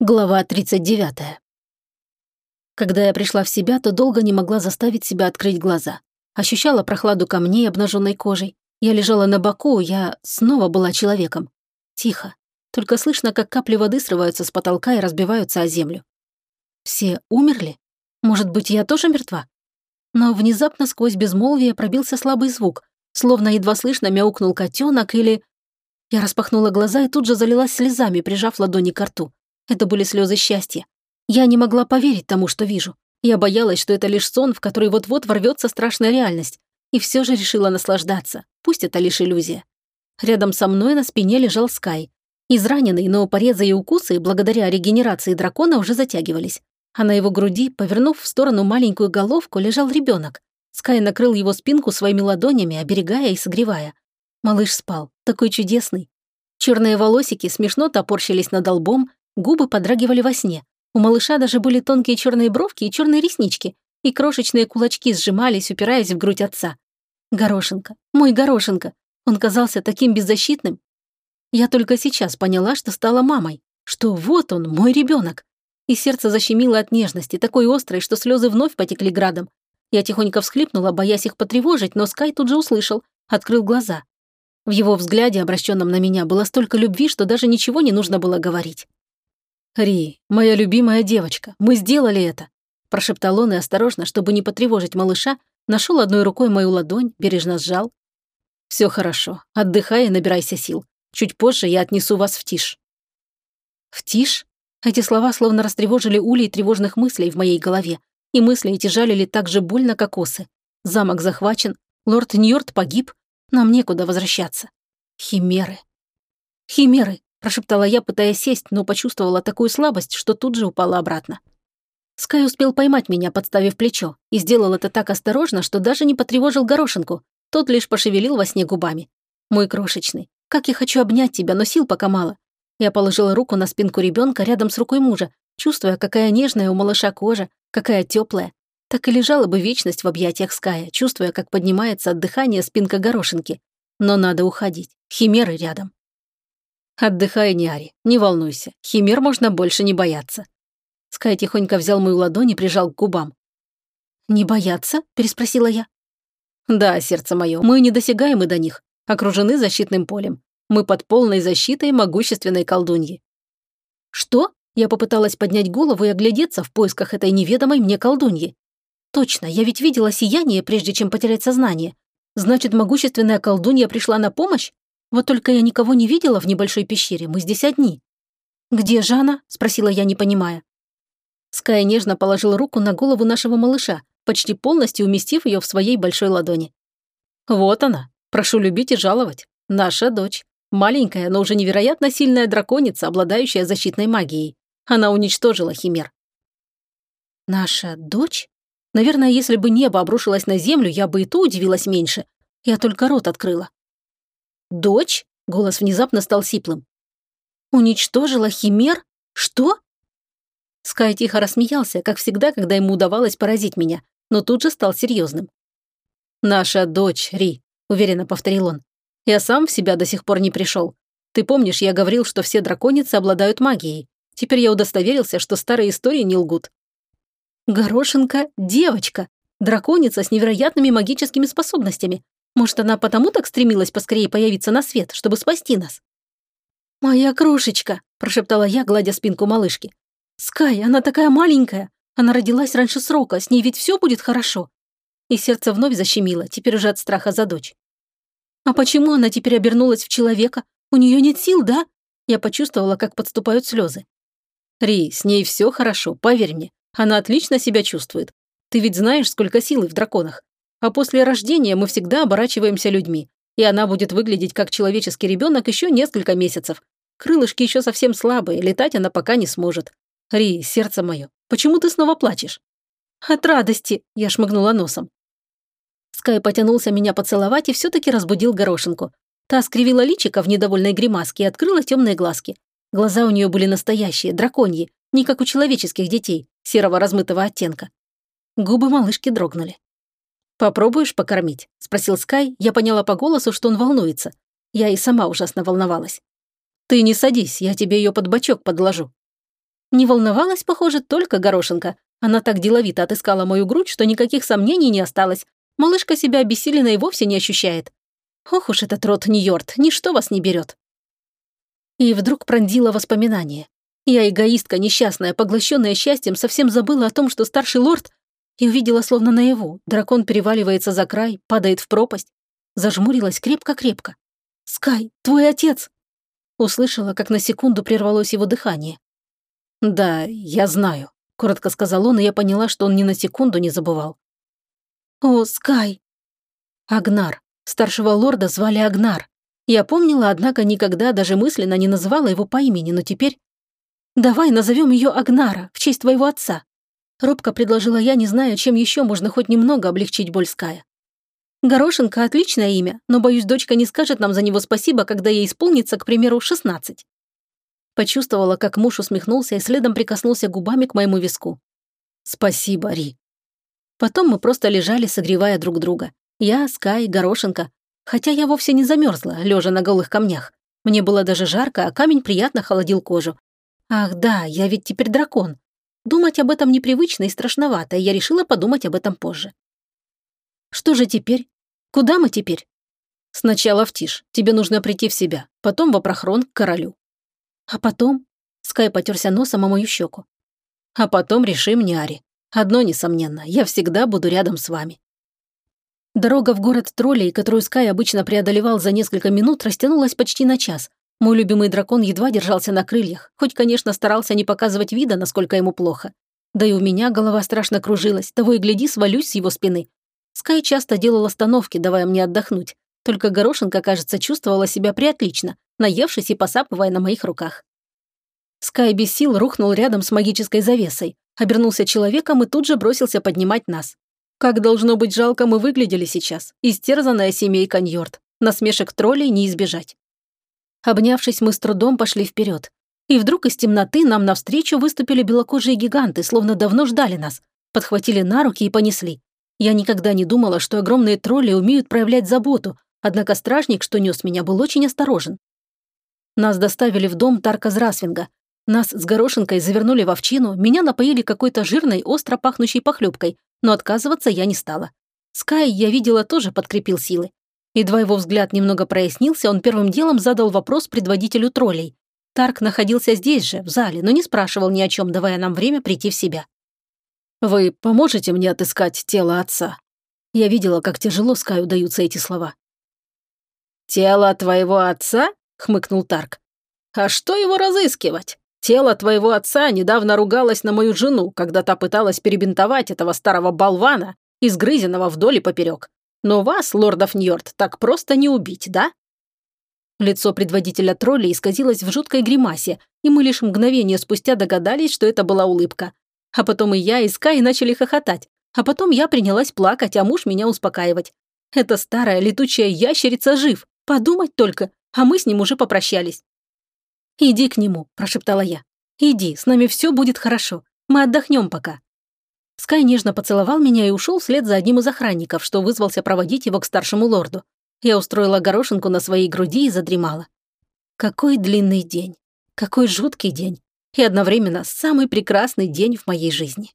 Глава 39. Когда я пришла в себя, то долго не могла заставить себя открыть глаза. Ощущала прохладу камней, обнаженной кожей. Я лежала на боку, я снова была человеком. Тихо. Только слышно, как капли воды срываются с потолка и разбиваются о землю. Все умерли? Может быть, я тоже мертва? Но внезапно сквозь безмолвие пробился слабый звук, словно едва слышно мяукнул котенок или... Я распахнула глаза и тут же залилась слезами, прижав ладони к рту. Это были слезы счастья. Я не могла поверить тому, что вижу. Я боялась, что это лишь сон, в который вот-вот ворвется страшная реальность. И все же решила наслаждаться. Пусть это лишь иллюзия. Рядом со мной на спине лежал Скай. Израненный, но порезы и укусы, благодаря регенерации дракона, уже затягивались. А на его груди, повернув в сторону маленькую головку, лежал ребенок. Скай накрыл его спинку своими ладонями, оберегая и согревая. Малыш спал, такой чудесный. Черные волосики смешно топорщились над лбом, Губы подрагивали во сне. У малыша даже были тонкие черные бровки и черные реснички, и крошечные кулачки сжимались, упираясь в грудь отца. Горошенко, мой Горошенко, он казался таким беззащитным. Я только сейчас поняла, что стала мамой, что вот он, мой ребенок. И сердце защемило от нежности, такой острой, что слезы вновь потекли градом. Я тихонько всхлипнула, боясь их потревожить, но Скай тут же услышал, открыл глаза. В его взгляде, обращенном на меня, было столько любви, что даже ничего не нужно было говорить. «Ри, моя любимая девочка, мы сделали это!» Прошептал он и осторожно, чтобы не потревожить малыша, нашел одной рукой мою ладонь, бережно сжал. «Все хорошо, отдыхай и набирайся сил. Чуть позже я отнесу вас в тишь». «В тишь?» Эти слова словно растревожили улей тревожных мыслей в моей голове, и мысли эти жалили так же больно, как осы. Замок захвачен, лорд Ньорд погиб, нам некуда возвращаться. Химеры. Химеры, прошептала я, пытаясь сесть, но почувствовала такую слабость, что тут же упала обратно. Скай успел поймать меня, подставив плечо, и сделал это так осторожно, что даже не потревожил горошинку. Тот лишь пошевелил во сне губами. «Мой крошечный, как я хочу обнять тебя, но сил пока мало». Я положила руку на спинку ребенка рядом с рукой мужа, чувствуя, какая нежная у малыша кожа, какая теплая. Так и лежала бы вечность в объятиях Ская, чувствуя, как поднимается от дыхания спинка горошинки. Но надо уходить. Химеры рядом. «Отдыхай, Ниари, не волнуйся, химер можно больше не бояться». Скай тихонько взял мою ладонь и прижал к губам. «Не бояться?» – переспросила я. «Да, сердце мое, мы недосягаемы до них, окружены защитным полем. Мы под полной защитой могущественной колдуньи». «Что?» – я попыталась поднять голову и оглядеться в поисках этой неведомой мне колдуньи. «Точно, я ведь видела сияние, прежде чем потерять сознание. Значит, могущественная колдунья пришла на помощь? Вот только я никого не видела в небольшой пещере, мы здесь одни». «Где же она?» – спросила я, не понимая. Скай нежно положил руку на голову нашего малыша, почти полностью уместив ее в своей большой ладони. «Вот она. Прошу любить и жаловать. Наша дочь. Маленькая, но уже невероятно сильная драконица, обладающая защитной магией. Она уничтожила химер». «Наша дочь? Наверное, если бы небо обрушилось на землю, я бы и то удивилась меньше. Я только рот открыла. «Дочь?» — голос внезапно стал сиплым. «Уничтожила химер? Что?» Скай тихо рассмеялся, как всегда, когда ему удавалось поразить меня, но тут же стал серьезным. «Наша дочь, Ри», — уверенно повторил он. «Я сам в себя до сих пор не пришел. Ты помнишь, я говорил, что все драконицы обладают магией. Теперь я удостоверился, что старые истории не лгут». «Горошенко — девочка, драконица с невероятными магическими способностями. Может, она потому так стремилась поскорее появиться на свет, чтобы спасти нас? «Моя крошечка», – прошептала я, гладя спинку малышки. «Скай, она такая маленькая. Она родилась раньше срока, с ней ведь все будет хорошо». И сердце вновь защемило, теперь уже от страха за дочь. «А почему она теперь обернулась в человека? У нее нет сил, да?» Я почувствовала, как подступают слезы. «Ри, с ней все хорошо, поверь мне. Она отлично себя чувствует. Ты ведь знаешь, сколько силы в драконах. А после рождения мы всегда оборачиваемся людьми, и она будет выглядеть как человеческий ребенок еще несколько месяцев. Крылышки еще совсем слабые, летать она пока не сможет. Ри, сердце мое, почему ты снова плачешь? От радости, я шмыгнула носом. Скай потянулся меня поцеловать и все-таки разбудил горошинку. Та скривила личико в недовольной гримаске и открыла темные глазки. Глаза у нее были настоящие, драконьи, не как у человеческих детей, серого размытого оттенка. Губы малышки дрогнули. «Попробуешь покормить?» – спросил Скай. Я поняла по голосу, что он волнуется. Я и сама ужасно волновалась. «Ты не садись, я тебе ее под бочок подложу». Не волновалась, похоже, только горошинка. Она так деловито отыскала мою грудь, что никаких сомнений не осталось. Малышка себя обессиленно и вовсе не ощущает. Ох уж этот рот Нью-Йорк, ничто вас не берет. И вдруг пронзило воспоминание. Я эгоистка, несчастная, поглощенная счастьем, совсем забыла о том, что старший лорд... И увидела словно наяву. Дракон переваливается за край, падает в пропасть. Зажмурилась крепко-крепко. «Скай, твой отец!» Услышала, как на секунду прервалось его дыхание. «Да, я знаю», — коротко сказал он, и я поняла, что он ни на секунду не забывал. «О, Скай!» Агнар. Старшего лорда звали Агнар. Я помнила, однако никогда даже мысленно не называла его по имени, но теперь... «Давай назовем ее Агнара, в честь твоего отца», Робко предложила я, не зная, чем еще можно хоть немного облегчить боль Ская. Горошенко – отличное имя, но, боюсь, дочка не скажет нам за него спасибо, когда ей исполнится, к примеру, 16. Почувствовала, как муж усмехнулся и следом прикоснулся губами к моему виску. «Спасибо, Ри». Потом мы просто лежали, согревая друг друга. Я, Скай, Горошенко. Хотя я вовсе не замерзла, лежа на голых камнях. Мне было даже жарко, а камень приятно холодил кожу. Ах да, я ведь теперь дракон. Думать об этом непривычно и страшновато, и я решила подумать об этом позже. Что же теперь? Куда мы теперь? Сначала в тишь. Тебе нужно прийти в себя. Потом в опрохрон к королю. А потом? Скай потерся носом о мою щеку. А потом решим, Няри. Одно несомненно, я всегда буду рядом с вами. Дорога в город троллей, которую Скай обычно преодолевал за несколько минут, растянулась почти на час, мой любимый дракон едва держался на крыльях, хоть, конечно, старался не показывать вида, насколько ему плохо. Да и у меня голова страшно кружилась, того и гляди, свалюсь с его спины. Скай часто делал остановки, давая мне отдохнуть. Только горошинка, кажется, чувствовала себя приотлично, наевшись и посапывая на моих руках. Скай без сил рухнул рядом с магической завесой, обернулся человеком и тут же бросился поднимать нас. Как должно быть жалко мы выглядели сейчас, истерзанная семейка Ньорд. Насмешек троллей не избежать. Обнявшись, мы с трудом пошли вперед. И вдруг из темноты нам навстречу выступили белокожие гиганты, словно давно ждали нас. Подхватили на руки и понесли. Я никогда не думала, что огромные тролли умеют проявлять заботу, однако стражник, что нес меня, был очень осторожен. Нас доставили в дом Тарка Зрасвинга. Нас с горошинкой завернули в овчину, меня напоили какой-то жирной, остро пахнущей похлебкой, но отказываться я не стала. Скай, я видела, тоже подкрепил силы. Едва его взгляд немного прояснился, он первым делом задал вопрос предводителю троллей. Тарк находился здесь же, в зале, но не спрашивал ни о чем, давая нам время прийти в себя. «Вы поможете мне отыскать тело отца?» Я видела, как тяжело Скаю даются эти слова. «Тело твоего отца?» — хмыкнул Тарк. «А что его разыскивать? Тело твоего отца недавно ругалось на мою жену, когда та пыталась перебинтовать этого старого болвана, изгрызенного вдоль и поперек. Но вас, лордов Ньорд, так просто не убить, да?» Лицо предводителя троллей исказилось в жуткой гримасе, и мы лишь мгновение спустя догадались, что это была улыбка. А потом и я, и Скай начали хохотать. А потом я принялась плакать, а муж меня успокаивать. Эта старая летучая ящерица жив. Подумать только, а мы с ним уже попрощались. «Иди к нему», – прошептала я. «Иди, с нами все будет хорошо. Мы отдохнем пока». Скай нежно поцеловал меня и ушел вслед за одним из охранников, что вызвался проводить его к старшему лорду. Я устроила горошинку на своей груди и задремала. Какой длинный день. Какой жуткий день. И одновременно самый прекрасный день в моей жизни.